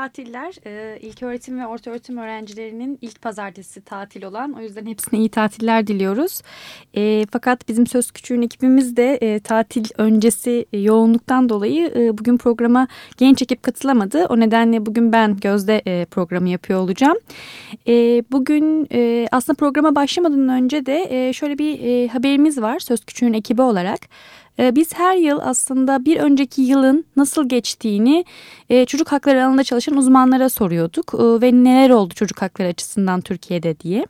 Tatiller. Ee, ilk öğretim ve orta öğretim öğrencilerinin ilk pazartesi tatil olan. O yüzden hepsine iyi tatiller diliyoruz. E, fakat bizim Söz Küçüğün ekibimiz de e, tatil öncesi yoğunluktan dolayı e, bugün programa genç ekip katılamadı. O nedenle bugün ben Gözde e, programı yapıyor olacağım. E, bugün e, aslında programa başlamadan önce de e, şöyle bir e, haberimiz var Söz Küçüğün ekibi olarak. Ee, biz her yıl aslında bir önceki yılın nasıl geçtiğini e, çocuk hakları alanında çalışan uzmanlara soruyorduk e, ve neler oldu çocuk hakları açısından Türkiye'de diye.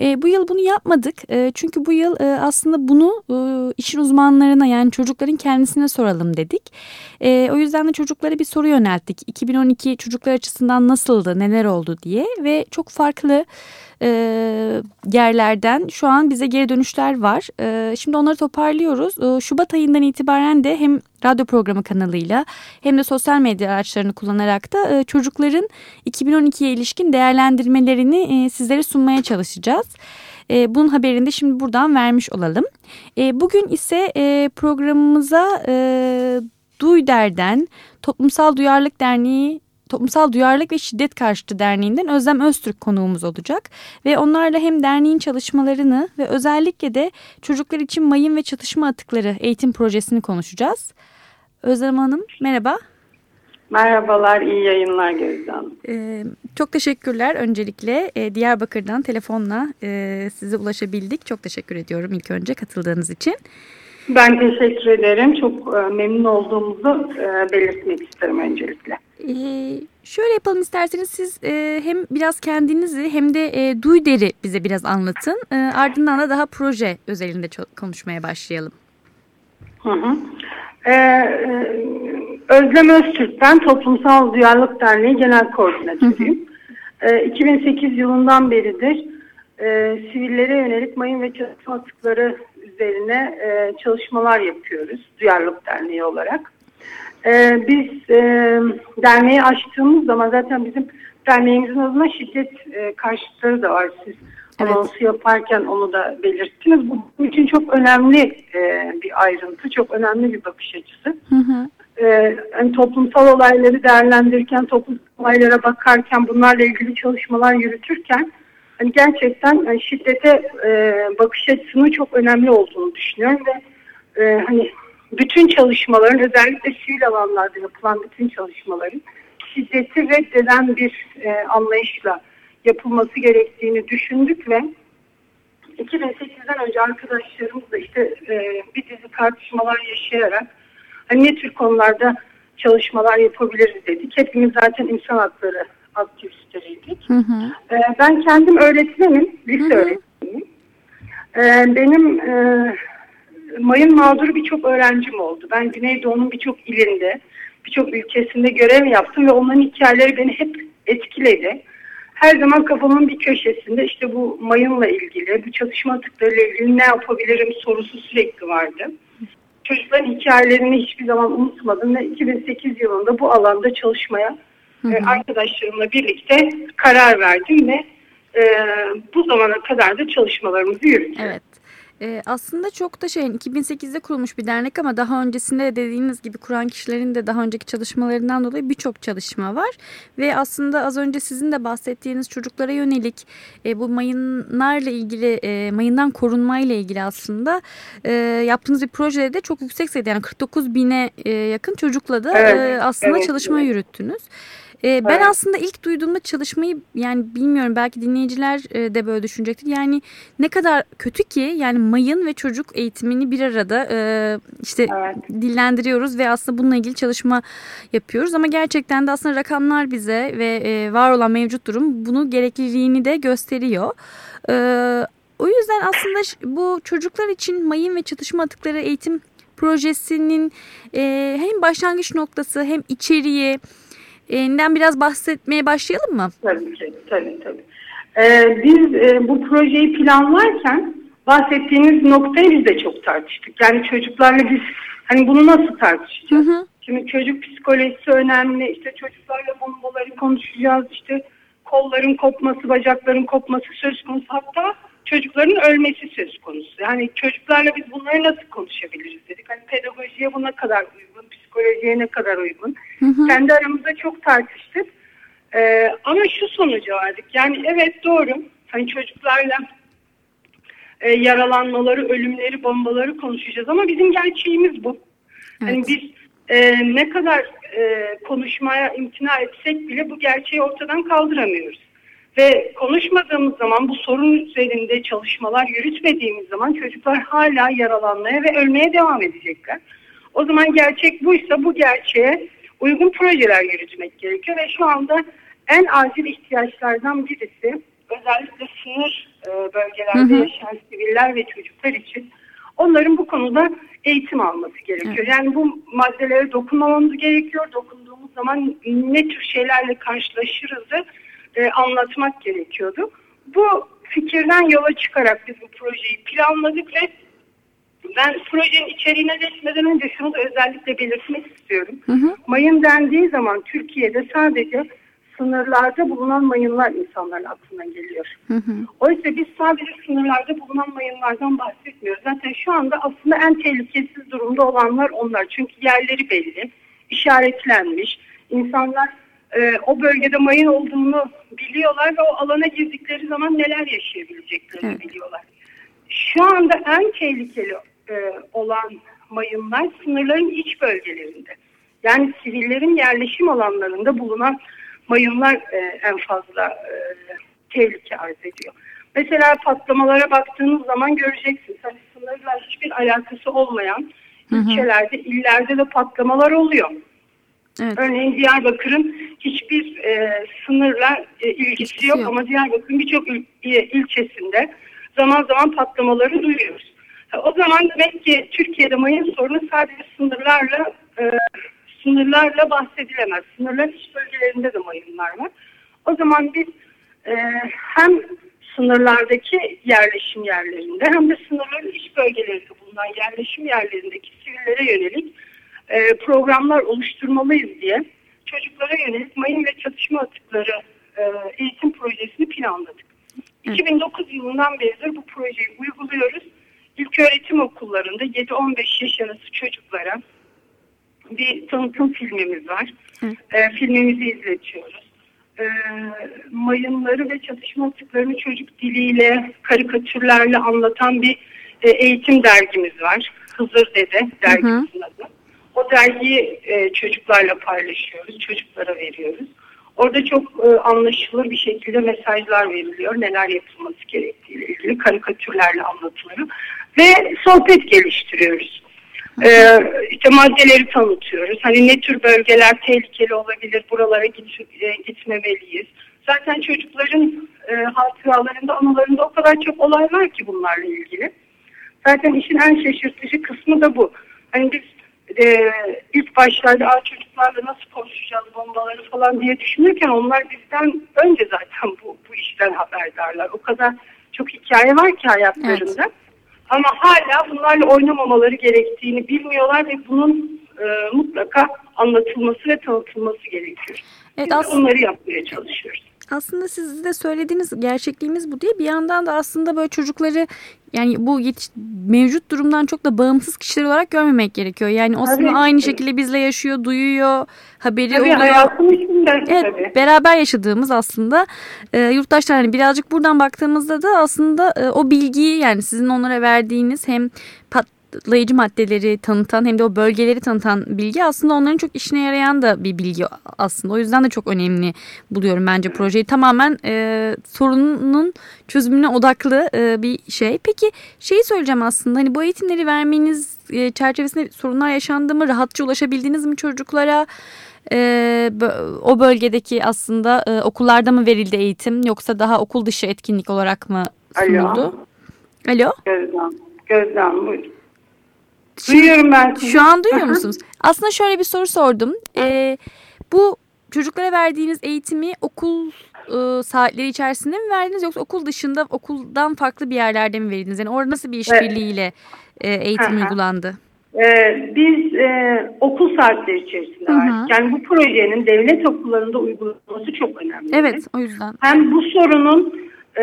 E, bu yıl bunu yapmadık çünkü bu yıl aslında bunu işin uzmanlarına yani çocukların kendisine soralım dedik. O yüzden de çocuklara bir soru yönelttik. 2012 çocuklar açısından nasıldı, neler oldu diye ve çok farklı e, yerlerden şu an bize geri dönüşler var. E, şimdi onları toparlıyoruz. E, Şubat ayından itibaren de hem radyo programı kanalıyla hem de sosyal medya araçlarını kullanarak da e, çocukların 2012'ye ilişkin değerlendirmelerini e, sizlere sunmaya çalışacağız. E, bunun haberini de şimdi buradan vermiş olalım. E, bugün ise e, programımıza e, Duyder'den Toplumsal Duyarlılık Derneği Toplumsal Duyarlılık ve Şiddet Karşıtı Derneği'nden Özlem Öztürk konuğumuz olacak. Ve onlarla hem derneğin çalışmalarını ve özellikle de çocuklar için mayın ve çatışma atıkları eğitim projesini konuşacağız. Özlem Hanım merhaba. Merhabalar, iyi yayınlar Gözde Hanım. Ee, çok teşekkürler öncelikle. Ee, Diyarbakır'dan telefonla e, size ulaşabildik. Çok teşekkür ediyorum ilk önce katıldığınız için. Ben teşekkür ederim. Çok e, memnun olduğumuzu e, belirtmek isterim öncelikle. Ee, şöyle yapalım isterseniz siz e, hem biraz kendinizi hem de e, Duyder'i bize biraz anlatın. E, ardından da daha proje özelinde konuşmaya başlayalım. Hı hı. Ee, e, Özlem Öztürk ben Toplumsal Duyarlılık Derneği Genel Koordinatörüyüm. Ee, 2008 yılından beridir e, sivillere yönelik mayın ve atıkları üzerine e, çalışmalar yapıyoruz Duyarlılık Derneği olarak. E, biz e, derneği açtığımız zaman zaten bizim derneğimizin adına şiddet e, karşıtları da var. Siz evet. anonsu yaparken onu da belirttiniz. Bu bizim için çok önemli e, bir ayrıntı, çok önemli bir bakış açısı. Hı hı. E, yani toplumsal olayları değerlendirirken, toplumsal olaylara bakarken, bunlarla ilgili çalışmalar yürütürken hani gerçekten yani şiddete e, bakış açısının çok önemli olduğunu düşünüyorum ve e, hani bütün çalışmaların özellikle sivil alanlarda yapılan bütün çalışmaların şiddeti reddeden bir e, anlayışla yapılması gerektiğini düşündük ve 2008'den önce arkadaşlarımızla işte e, bir dizi tartışmalar yaşayarak hani ne tür konularda çalışmalar yapabiliriz dedik. Hepimiz zaten insan hakları aktivistleriydik. Hı hı. E, ben kendim öğretmenim, lise öğretmeniyim. E, benim e, mayın mağduru birçok öğrencim oldu. Ben Güneydoğu'nun birçok ilinde, birçok ülkesinde görev yaptım ve onların hikayeleri beni hep etkiledi. Her zaman kafamın bir köşesinde işte bu mayınla ilgili, bu çatışma atıklarıyla ilgili ne yapabilirim sorusu sürekli vardı. Çocukların hikayelerini hiçbir zaman unutmadım ve 2008 yılında bu alanda çalışmaya hı hı. E, arkadaşlarımla birlikte karar verdim ve e, bu zamana kadar da çalışmalarımızı yürüttük. Evet. Ee, aslında çok da şey 2008'de kurulmuş bir dernek ama daha öncesinde de dediğiniz gibi kuran kişilerin de daha önceki çalışmalarından dolayı birçok çalışma var. Ve aslında az önce sizin de bahsettiğiniz çocuklara yönelik e, bu mayınlarla ilgili e, mayından korunmayla ilgili aslında e, yaptığınız bir projede de çok yüksek sayıda yani 49 bine e, yakın çocukla da evet, e, aslında evet, çalışma evet. yürüttünüz. Ee, ben evet. aslında ilk duyduğumda çalışmayı yani bilmiyorum belki dinleyiciler e, de böyle düşünecektir. Yani ne kadar kötü ki yani mayın ve çocuk eğitimini bir arada e, işte evet. dillendiriyoruz ve aslında bununla ilgili çalışma yapıyoruz. Ama gerçekten de aslında rakamlar bize ve e, var olan mevcut durum bunu gerekliliğini de gösteriyor. O yüzden aslında bu çocuklar için mayın ve çatışma atıkları eğitim projesinin hem başlangıç noktası hem içeriği projeden biraz bahsetmeye başlayalım mı? Tabii ki, tabii tabii. Ee, biz e, bu projeyi planlarken bahsettiğiniz noktayı biz de çok tartıştık. Yani çocuklarla biz hani bunu nasıl tartışacağız? Hı hı. Şimdi çocuk psikolojisi önemli. İşte çocuklarla bombaları konuşacağız. İşte kolların kopması, bacakların kopması söz konusu. Hatta çocukların ölmesi söz konusu. Yani çocuklarla biz bunları nasıl konuşabiliriz dedik. Hani pedagojiye bu ne kadar uygun, psikolojiye ne kadar uygun. Hı hı. Kendi aramızda çok tartıştık. Ee, ama şu sonuca vardık. Yani evet doğru. Hani çocuklarla e, yaralanmaları, ölümleri, bombaları konuşacağız. Ama bizim gerçeğimiz bu. Hani evet. Hani biz e, ne kadar e, konuşmaya imtina etsek bile bu gerçeği ortadan kaldıramıyoruz. Ve konuşmadığımız zaman bu sorun üzerinde çalışmalar yürütmediğimiz zaman çocuklar hala yaralanmaya ve ölmeye devam edecekler. O zaman gerçek buysa bu gerçeğe uygun projeler yürütmek gerekiyor ve şu anda en acil ihtiyaçlardan birisi özellikle sınır e, bölgelerde hı hı. yaşayan siviller ve çocuklar için onların bu konuda eğitim alması gerekiyor. Yani bu maddelere dokunmamamız gerekiyor. Dokunduğumuz zaman ne tür şeylerle karşılaşırızı e, anlatmak gerekiyordu. Bu fikirden yola çıkarak biz bu projeyi planladık ve ben projenin içeriğine geçmeden önce şunu da özellikle belirtmek istiyorum. Hı hı. Mayın dendiği zaman Türkiye'de sadece sınırlarda bulunan mayınlar insanların aklına geliyor. Hı hı. Oysa biz sadece sınırlarda bulunan mayınlardan bahsetmiyoruz. Zaten şu anda aslında en tehlikesiz durumda olanlar onlar. Çünkü yerleri belli, işaretlenmiş. İnsanlar e, o bölgede mayın olduğunu biliyorlar ve o alana girdikleri zaman neler yaşayabileceklerini evet. biliyorlar. Şu anda en tehlikeli e, olan mayınlar sınırların iç bölgelerinde. Yani sivillerin yerleşim alanlarında bulunan mayınlar e, en fazla e, tehlike arz ediyor. Mesela patlamalara baktığınız zaman göreceksiniz. Hani sınırla hiçbir alakası olmayan hı hı. ilçelerde, illerde de patlamalar oluyor. Evet. Örneğin Diyarbakır'ın hiçbir e, sınırla e, ilgisi yok, yok ama Diyarbakır'ın birçok il, ilçesinde zaman zaman patlamaları duyuyoruz. O zaman demek ki Türkiye'de mayın sorunu sadece sınırlarla e, sınırlarla bahsedilemez. Sınırların iç bölgelerinde de mayınlar var. O zaman biz e, hem sınırlardaki yerleşim yerlerinde hem de sınırların iç bölgelerinde bulunan yerleşim yerlerindeki sivillere yönelik e, programlar oluşturmalıyız diye çocuklara yönelik mayın ve çatışma atıkları e, eğitim projesini planladık. Hı. 2009 yılından beridir bu projeyi uyguluyoruz. İlk öğretim okullarında 7-15 yaş arası çocuklara bir tanıtım filmimiz var. E, filmimizi izletiyoruz. E, mayınları ve çatışma atıklarını çocuk diliyle, karikatürlerle anlatan bir e, eğitim dergimiz var. Hızır Dede dergisinin adı. O dergiyi e, çocuklarla paylaşıyoruz, çocuklara veriyoruz. Orada çok e, anlaşılır bir şekilde mesajlar veriliyor. Neler yapılması gerektiğiyle ilgili karikatürlerle anlatılıyor. Ve sohbet geliştiriyoruz. Ee, işte maddeleri tanıtıyoruz. Hani ne tür bölgeler tehlikeli olabilir, buralara git, e, gitmemeliyiz. Zaten çocukların e, hatıralarında, anılarında o kadar çok olay var ki bunlarla ilgili. Zaten işin en şaşırtıcı kısmı da bu. Hani biz e, ilk başlarda Aa, çocuklarla nasıl konuşacağız bombaları falan diye düşünürken onlar bizden önce zaten bu, bu işten haberdarlar. O kadar çok hikaye var ki hayatlarında. Evet. Ama hala bunlarla oynamamaları gerektiğini bilmiyorlar ve bunun e, mutlaka anlatılması ve tanıtılması gerekiyor. Evet, Biz aslında... onları yapmaya çalışıyoruz aslında siz de söylediğiniz gerçekliğimiz bu diye bir yandan da aslında böyle çocukları yani bu yetiş, mevcut durumdan çok da bağımsız kişiler olarak görmemek gerekiyor. Yani o aslında aynı şekilde bizle yaşıyor, duyuyor, haberi tabii, oluyor. Evet, tabii. beraber yaşadığımız aslında e, yurttaşlar hani birazcık buradan baktığımızda da aslında e, o bilgiyi yani sizin onlara verdiğiniz hem pat, patlayıcı maddeleri tanıtan hem de o bölgeleri tanıtan bilgi aslında onların çok işine yarayan da bir bilgi aslında. O yüzden de çok önemli buluyorum bence projeyi. Tamamen e, sorunun çözümüne odaklı e, bir şey. Peki şeyi söyleyeceğim aslında hani bu eğitimleri vermeniz e, çerçevesinde sorunlar yaşandı mı? Rahatça ulaşabildiniz mi çocuklara? e, o bölgedeki aslında e, okullarda mı verildi eğitim yoksa daha okul dışı etkinlik olarak mı sunuldu? Alo. Alo. Gözlem. Gözlem buyurun. Duyuyorum ben sizi. Şu an duyuyor musunuz? Aslında şöyle bir soru sordum. Ee, bu çocuklara verdiğiniz eğitimi okul e, saatleri içerisinde mi verdiniz yoksa okul dışında okuldan farklı bir yerlerde mi verdiniz? Yani orada nasıl bir işbirliğiyle e, eğitim uygulandı? Ee, biz e, okul saatleri içerisinde verdik. Yani bu projenin devlet okullarında uygulanması çok önemli. Evet o yüzden. Hem bu sorunun e,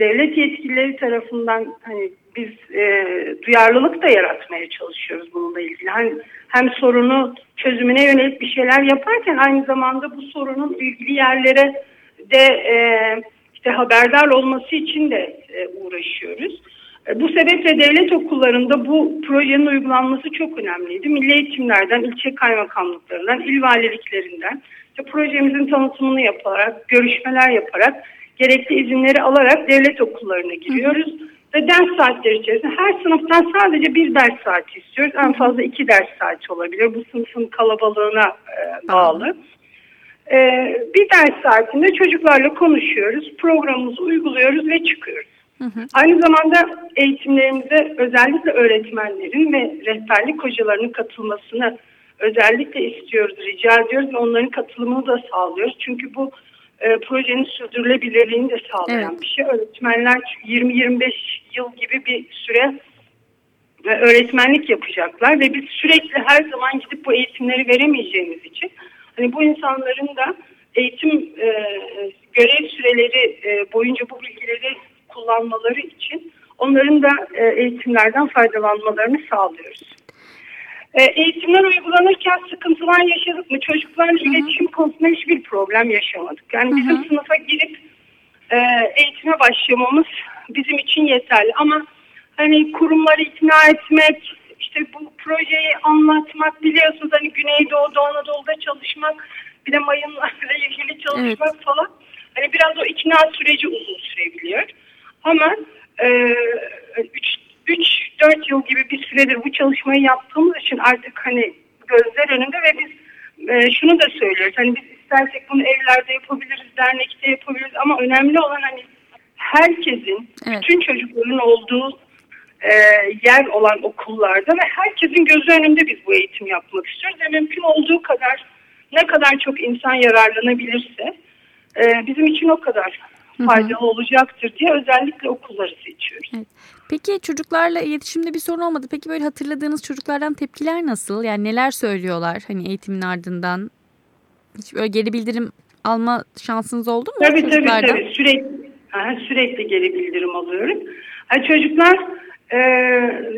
devlet yetkilileri tarafından hani biz e, duyarlılık da yaratmaya çalışıyoruz bununla ilgili. Hani hem sorunu çözümüne yönelik bir şeyler yaparken aynı zamanda bu sorunun ilgili yerlere de e, işte haberdar olması için de e, uğraşıyoruz. E, bu sebeple devlet okullarında bu projenin uygulanması çok önemliydi. Milli eğitimlerden, ilçe kaymakamlıklarından, il valiliklerinden işte projemizin tanıtımını yaparak, görüşmeler yaparak, gerekli izinleri alarak devlet okullarına giriyoruz. Hı hı. Ve ders saatleri içerisinde her sınıftan sadece bir ders saati istiyoruz. En fazla iki ders saati olabilir. Bu sınıfın kalabalığına e, bağlı. E, bir ders saatinde çocuklarla konuşuyoruz, programımızı uyguluyoruz ve çıkıyoruz. Hı hı. Aynı zamanda eğitimlerimize özellikle öğretmenlerin ve rehberlik hocalarının katılmasını özellikle istiyoruz, rica ediyoruz ve onların katılımını da sağlıyoruz. Çünkü bu e, projenin sürdürülebilirliğini de sağlayan evet. bir şey. Öğretmenler 20-25 yıl gibi bir süre ve öğretmenlik yapacaklar ve biz sürekli her zaman gidip bu eğitimleri veremeyeceğimiz için hani bu insanların da eğitim e, görev süreleri e, boyunca bu bilgileri kullanmaları için onların da e, eğitimlerden faydalanmalarını sağlıyoruz. E, eğitimler uygulanırken sıkıntılar yaşadık mı? Çocuklarla iletişim konusunda hiçbir problem yaşamadık. Yani Hı-hı. bizim sınıfa girip e, eğitime başlamamız bizim için yeterli. Ama hani kurumları ikna etmek, işte bu projeyi anlatmak biliyorsunuz hani Güneydoğu, Doğu Anadolu'da çalışmak, bir de mayınlarla ilgili çalışmak evet. falan. Hani biraz o ikna süreci uzun sürebiliyor. Ama 3-4 e, yıl gibi bir süredir bu çalışmayı yaptığımız için artık hani gözler önünde ve biz e, şunu da söylüyoruz. Hani biz istersek bunu evlerde yapabiliriz, dernekte yapabiliriz ama önemli olan hani herkesin, evet. bütün çocukların olduğu e, yer olan okullarda ve herkesin gözü önünde biz bu eğitim yapmak istiyoruz ve mümkün olduğu kadar ne kadar çok insan yararlanabilirse e, bizim için o kadar faydalı hı hı. olacaktır diye özellikle okulları seçiyoruz. Evet. Peki çocuklarla iletişimde bir sorun olmadı. Peki böyle hatırladığınız çocuklardan tepkiler nasıl? Yani neler söylüyorlar hani eğitimin ardından? Hiç böyle geri bildirim alma şansınız oldu mu tabii, çocuklardan? Tabii tabii sürekli, sürekli geri bildirim alıyorum. Yani çocuklar e,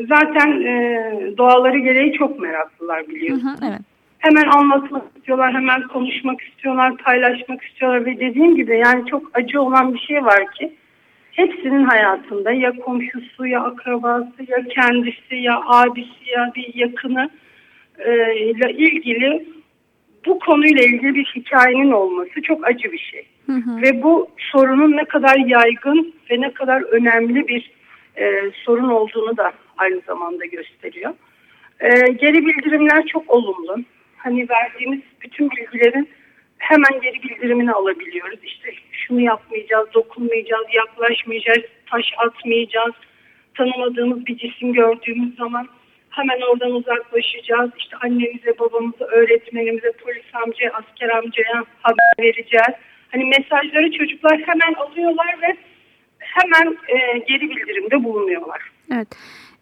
zaten e, doğaları gereği çok meraklılar biliyorsunuz. Hı hı, evet hemen anlatmak istiyorlar, hemen konuşmak istiyorlar, paylaşmak istiyorlar ve dediğim gibi yani çok acı olan bir şey var ki hepsinin hayatında ya komşusu ya akrabası ya kendisi ya abisi ya bir yakını e, ile ilgili bu konuyla ilgili bir hikayenin olması çok acı bir şey. Hı hı. Ve bu sorunun ne kadar yaygın ve ne kadar önemli bir e, sorun olduğunu da aynı zamanda gösteriyor. E, geri bildirimler çok olumlu hani verdiğimiz bütün bilgilerin hemen geri bildirimini alabiliyoruz. İşte şunu yapmayacağız, dokunmayacağız, yaklaşmayacağız, taş atmayacağız. Tanımadığımız bir cisim gördüğümüz zaman hemen oradan uzaklaşacağız. İşte annemize, babamıza, öğretmenimize, polis amcaya, asker amcaya haber vereceğiz. Hani mesajları çocuklar hemen alıyorlar ve hemen e, geri bildirimde bulunuyorlar. Evet.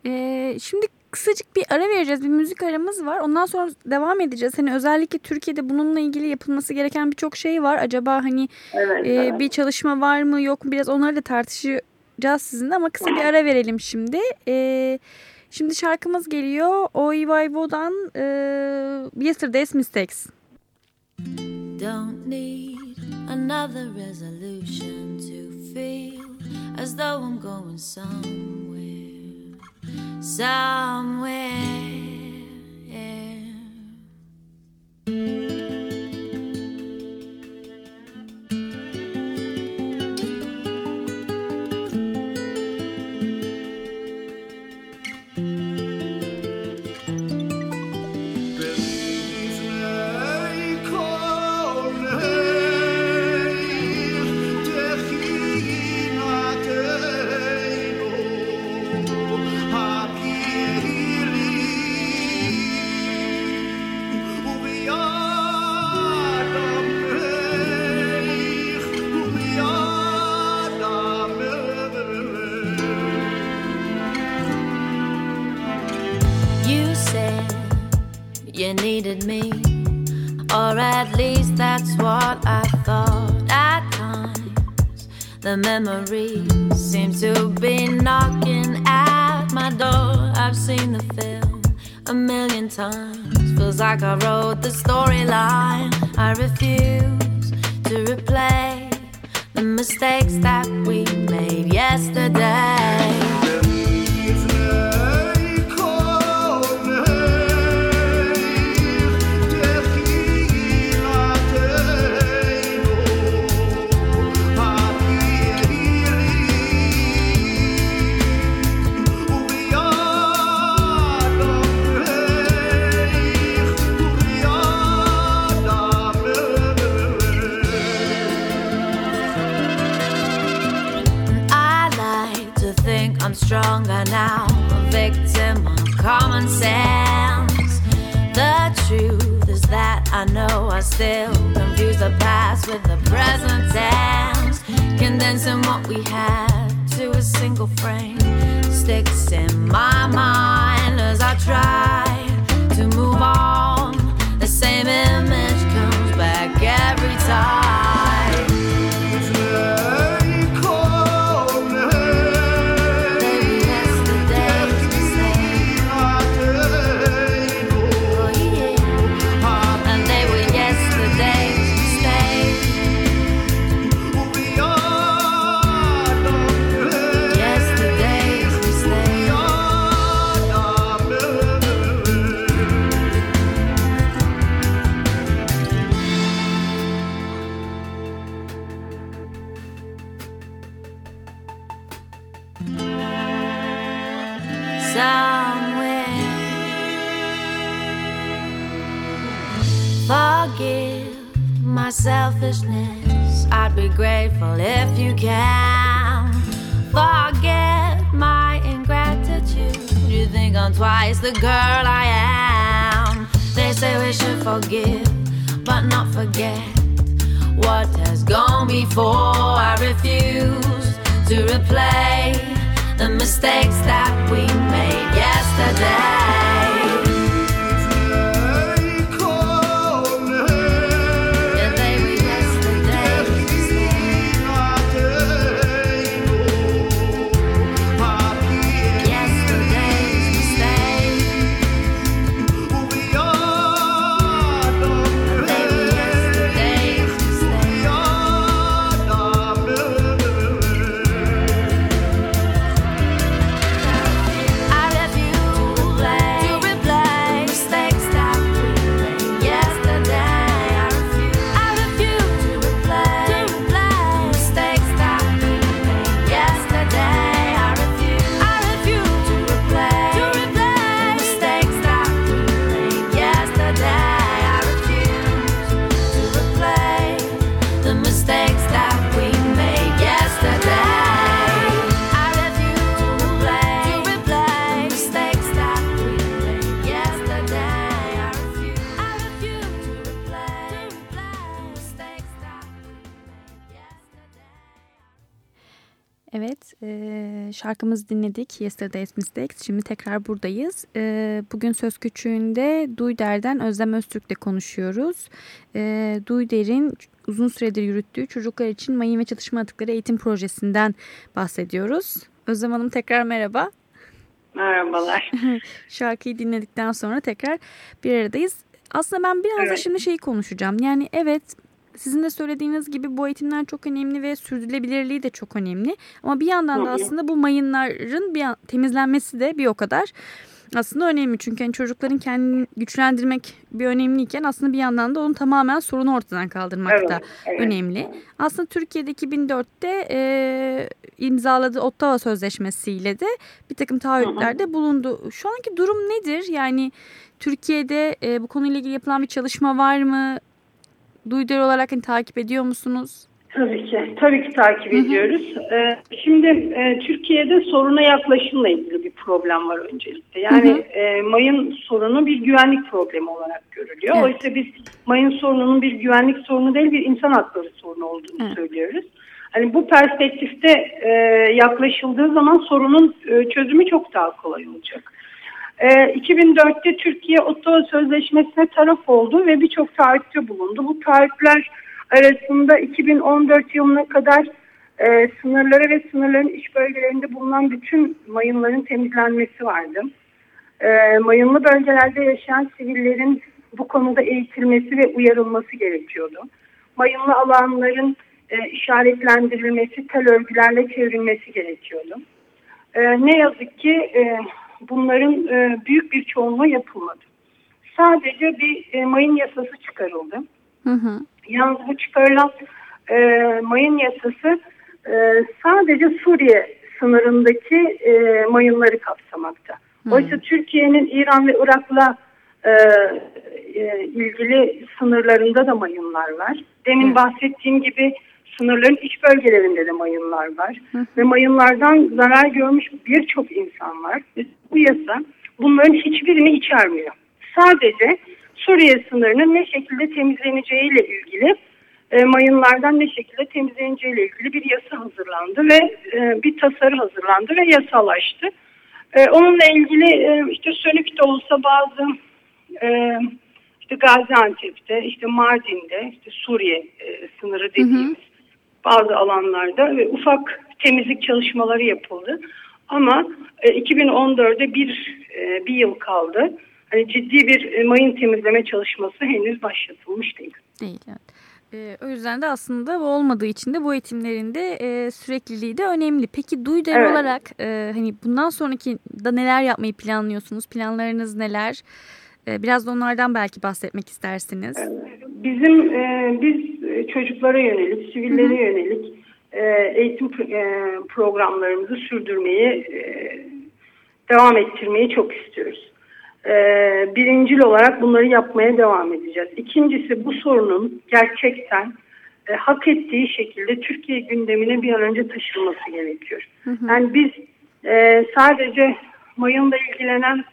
Ee, şimdi kısacık bir ara vereceğiz. Bir müzik aramız var. Ondan sonra devam edeceğiz. Hani özellikle Türkiye'de bununla ilgili yapılması gereken birçok şey var. Acaba hani evet, e, evet. bir çalışma var mı yok mu biraz onları da tartışacağız sizinle ama kısa bir ara verelim şimdi. E, şimdi şarkımız geliyor. Oivaivo'dan e, Yesterday's Mistakes. Don't need another resolution to feel as though I'm going somewhere somewhere. The memories seem to be knocking at my door. I've seen the film a million times. Feels like I wrote the storyline. I refuse to replay the mistakes that we made yesterday. Stronger now, a victim of common sense. The truth is that I know I still confuse the past with the present tense. Condensing what we had to a single frame sticks in my mind as I try to move on. Selfishness. I'd be grateful if you can forget my ingratitude. You think I'm twice the girl I am. They say we should forgive, but not forget what has gone before. I refuse to replay the mistakes that we made yesterday. Şarkımızı dinledik. Yesterday's Mistakes. Şimdi tekrar buradayız. Ee, bugün Söz Küçüğü'nde Duyder'den Özlem Öztürk'le konuşuyoruz. Ee, Duyder'in uzun süredir yürüttüğü çocuklar için mayın ve çatışma atıkları eğitim projesinden bahsediyoruz. Özlem Hanım tekrar merhaba. Merhabalar. Şarkıyı dinledikten sonra tekrar bir aradayız. Aslında ben biraz evet. da şimdi şeyi konuşacağım. Yani evet sizin de söylediğiniz gibi bu eğitimler çok önemli ve sürdürülebilirliği de çok önemli. Ama bir yandan da aslında bu mayınların bir temizlenmesi de bir o kadar aslında önemli. Çünkü hani çocukların kendini güçlendirmek bir önemliyken aslında bir yandan da onun tamamen sorunu ortadan kaldırmak evet, da evet. önemli. Aslında Türkiye'de 2004'te e, imzaladığı Ottawa Sözleşmesi'yle de bir takım taahhütlerde bulundu. Şu anki durum nedir? Yani Türkiye'de e, bu konuyla ilgili yapılan bir çalışma var mı? Duydur olarak hani, takip ediyor musunuz? Tabii ki. Tabii ki takip Hı -hı. ediyoruz. Ee, şimdi e, Türkiye'de soruna yaklaşımla ilgili bir problem var öncelikle. Yani Hı -hı. E, mayın sorunu bir güvenlik problemi olarak görülüyor. Evet. Oysa biz mayın sorununun bir güvenlik sorunu değil bir insan hakları sorunu olduğunu evet. söylüyoruz. Hani bu perspektifte e, yaklaşıldığı zaman sorunun e, çözümü çok daha kolay olacak. E, 2004'te Türkiye Ottawa Sözleşmesi'ne taraf oldu ve birçok taahhütte bulundu. Bu taahhütler arasında 2014 yılına kadar e, sınırları ve sınırların iç bölgelerinde bulunan bütün mayınların temizlenmesi vardı. E, mayınlı bölgelerde yaşayan sivillerin bu konuda eğitilmesi ve uyarılması gerekiyordu. Mayınlı alanların e, işaretlendirilmesi, tel örgülerle çevrilmesi gerekiyordu. E, ne yazık ki e, bunların e, büyük bir çoğunluğu yapılmadı. Sadece bir e, mayın yasası çıkarıldı. Hı hı. Yalnız bu çıkarılan e, mayın yasası e, sadece Suriye sınırındaki e, mayınları kapsamakta. Hmm. Oysa Türkiye'nin İran ve Irak'la e, e, ilgili sınırlarında da mayınlar var. Demin hmm. bahsettiğim gibi sınırların iç bölgelerinde de mayınlar var. Hmm. Ve mayınlardan zarar görmüş birçok insan var. Bu yasa bunların hiçbirini içermiyor. Sadece Suriye sınırının ne şekilde temizleneceğiyle ilgili e, mayınlardan ne şekilde temizleneceğiyle ilgili bir yasa hazırlandı ve e, bir tasarı hazırlandı ve yasalaştı. E, onunla ilgili e, işte Sönük'te olsa bazı e, işte Gaziantep'te, işte Mardin'de, işte Suriye e, sınırı dediğimiz hı hı. Bazı alanlarda ve ufak temizlik çalışmaları yapıldı. Ama e, 2014'de bir e, bir yıl kaldı. Hani ciddi bir e, mayın temizleme çalışması henüz başlatılmış değil. Değil evet. E, o yüzden de aslında bu olmadığı için de bu eğitimlerin de e, sürekliliği de önemli. Peki Duyder evet. olarak e, hani bundan sonraki da neler yapmayı planlıyorsunuz? Planlarınız neler? E, biraz da onlardan belki bahsetmek istersiniz. Bizim e, biz çocuklara yönelik, sivillere yönelik e, eğitim e, programlarımızı sürdürmeyi, e, devam ettirmeyi çok istiyoruz e, birincil olarak bunları yapmaya devam edeceğiz. İkincisi bu sorunun gerçekten e, hak ettiği şekilde Türkiye gündemine bir an önce taşınması gerekiyor. Hı hı. Yani biz e, sadece mayınla ilgilenen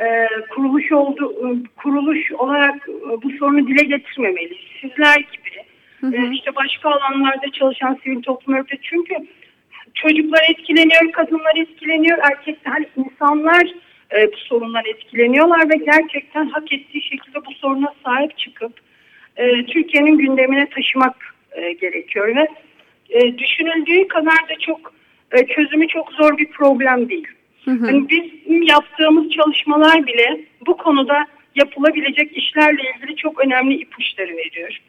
e, kuruluş oldu e, kuruluş olarak e, bu sorunu dile getirmemeliyiz. Sizler gibi hı hı. E, işte başka alanlarda çalışan sivil toplum örgütü çünkü çocuklar etkileniyor, kadınlar etkileniyor, erkekler hani insanlar e, bu sorundan etkileniyorlar ve gerçekten hak ettiği şekilde bu soruna sahip çıkıp e, Türkiye'nin gündemine taşımak e, gerekiyor ve e, düşünüldüğü kadar da çok e, çözümü çok zor bir problem değil. Hı hı. Yani bizim yaptığımız çalışmalar bile bu konuda yapılabilecek işlerle ilgili çok önemli ipuçları veriyor.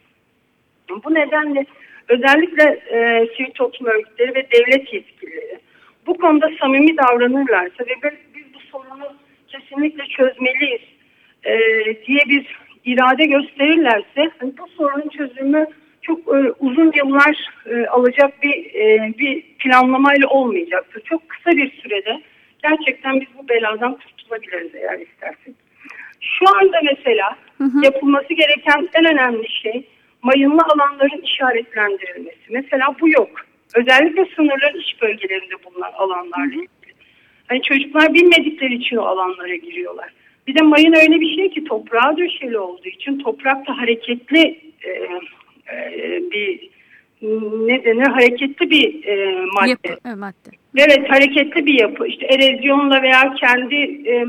Bu nedenle özellikle e, sivil toplum örgütleri ve devlet yetkilileri bu konuda samimi davranırlarsa ve sorunu kesinlikle çözmeliyiz e, diye bir irade gösterirlerse hani bu sorunun çözümü çok e, uzun yıllar e, alacak bir e, bir planlamayla olmayacaktır. Çok kısa bir sürede gerçekten biz bu beladan kurtulabiliriz eğer istersek. Şu anda mesela hı hı. yapılması gereken en önemli şey mayınlı alanların işaretlendirilmesi. Mesela bu yok. Özellikle sınırların iç bölgelerinde bulunan alanlarla ilgili. Hani çocuklar bilmedikleri için o alanlara giriyorlar. Bir de mayın öyle bir şey ki toprağa döşeli olduğu için toprakta hareketli e, e, bir ne denir hareketli bir e, madde. Yapı, evet, madde. Evet hareketli bir yapı. İşte erozyonla veya kendi e,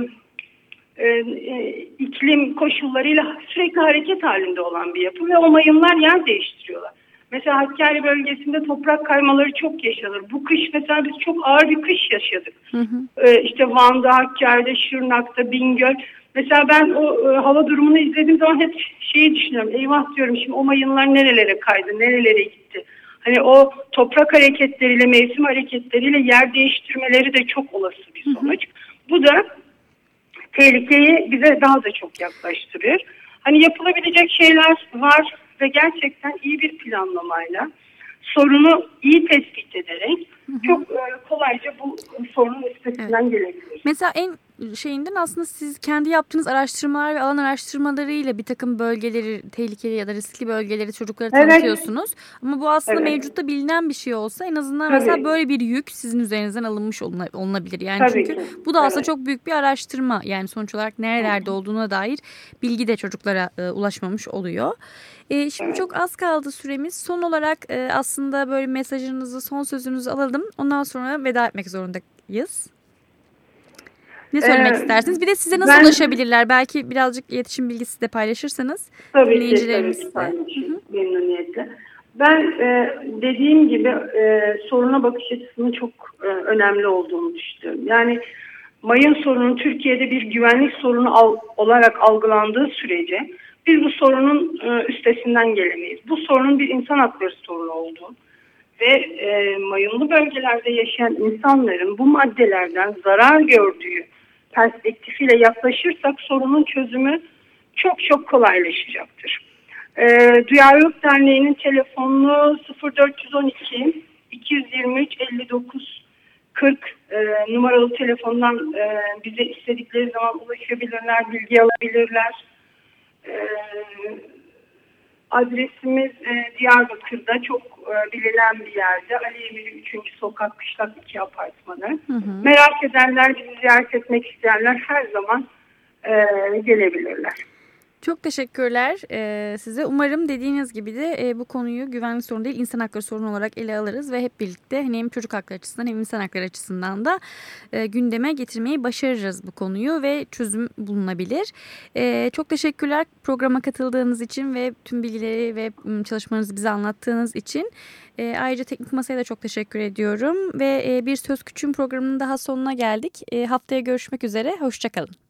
iklim koşullarıyla sürekli hareket halinde olan bir yapı ve o mayınlar yer değiştiriyorlar. Mesela Hakkari bölgesinde toprak kaymaları çok yaşanır. Bu kış mesela biz çok ağır bir kış yaşadık. Hı hı. Ee, işte Van'da, Hakkari'de, Şırnak'ta, Bingöl. Mesela ben o e, hava durumunu izlediğim zaman hep şeyi düşünüyorum. Eyvah diyorum şimdi o mayınlar nerelere kaydı, nerelere gitti. Hani o toprak hareketleriyle, mevsim hareketleriyle yer değiştirmeleri de çok olası bir sonuç. Hı hı. Bu da tehlikeyi bize daha da çok yaklaştırıyor. Hani yapılabilecek şeyler var ve gerçekten iyi bir planlamayla sorunu iyi tespit ederek hı hı. çok e, kolayca bu sorunun üstesinden evet. gelebilir. Mesela en şeyinden aslında siz kendi yaptığınız araştırmalar ve alan araştırmalarıyla bir takım bölgeleri, tehlikeli ya da riskli bölgeleri çocuklara tanıtıyorsunuz. Evet. Ama bu aslında evet. mevcutta bilinen bir şey olsa en azından Tabii. mesela böyle bir yük sizin üzerinizden alınmış olunabilir. Yani Tabii çünkü ki. bu da aslında evet. çok büyük bir araştırma. Yani sonuç olarak nerelerde olduğuna dair bilgi de çocuklara e, ulaşmamış oluyor. E, şimdi çok az kaldı süremiz. Son olarak e, aslında böyle mesajınızı, son sözünüzü alalım. Ondan sonra veda etmek zorundayız. Ne söylemek Ee, istersiniz? Bir de size nasıl ben- ulaşabilirler? Belki birazcık iletişim bilgisi de paylaşırsanız. Tabii ki, tabii ki memnuniyetle. Ben e, dediğim gibi e, soruna bakış açısının çok e, önemli olduğunu düşünüyorum. Yani mayın sorunun Türkiye'de bir güvenlik sorunu al- olarak algılandığı sürece biz bu sorunun e, üstesinden gelemeyiz. Bu sorunun bir insan hakları sorunu olduğu ve e, mayınlı bölgelerde yaşayan insanların bu maddelerden zarar gördüğü perspektifiyle yaklaşırsak sorunun çözümü çok çok kolaylaşacaktır. E, Duyarlılık Derneği'nin telefonunu 0412 223 59 40 e, numaralı telefondan e, bize istedikleri zaman ulaşabilirler, bilgi alabilirler. E, adresimiz e, Diyarbakır'da çok e, bilinen bir yerde. Ali Emiri 3. Sokak Kışlak 2 apartmanı. Merak edenler, bizi ziyaret etmek isteyenler her zaman e, gelebilirler. Çok teşekkürler e, size. Umarım dediğiniz gibi de e, bu konuyu güvenlik sorunu değil insan hakları sorunu olarak ele alırız ve hep birlikte hani hem çocuk hakları açısından hem insan hakları açısından da e, gündeme getirmeyi başarırız bu konuyu ve çözüm bulunabilir. E, çok teşekkürler programa katıldığınız için ve tüm bilgileri ve çalışmanızı bize anlattığınız için. E, ayrıca Teknik Masa'ya da çok teşekkür ediyorum ve e, bir Söz Küçüğün programının daha sonuna geldik. E, haftaya görüşmek üzere, hoşçakalın.